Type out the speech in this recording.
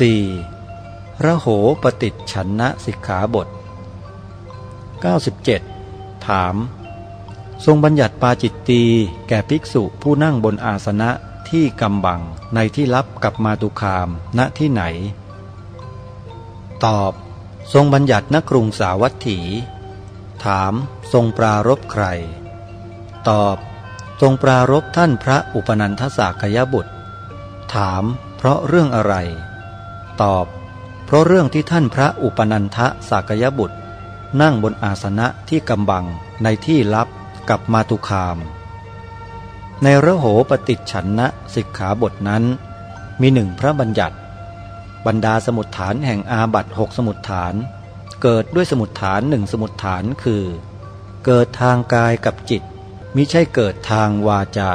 4. ระโหปฏิฉันนะสิกขาบท 97. ถาม ทรงบัญญัติปาจิตตีแก่ภิกษุผู้นั่งบนอาสนะที่กำบังในที่รับกับมาตุคามณที่ไหน ตอบ ทรงบัญญัติณกรุงสาวัตถี ถาม ทรงปรารบใคร ตอบ ทรงปรารบท่านพระอุปนันทสากยบุตร ถาม เพราะเรื่องอะไร ตอบ เพราะเรื่องที่ท่านพระอุปนันทสากยบุตร นั่งบนอาสนะที่กำบังในที่ลับกับมาตุคาม ในระโหปฏิฉันนะสิกขาบทนั้น มีหนึ่งพระบัญญัติ บรรดาสมุดฐานแห่งอาบัตหกสมุดฐาน เกิดด้วยสมุดฐานหนึ่งสมุดฐานคือ เกิดทางกายกับจิตมิใช่เกิดทางวาจา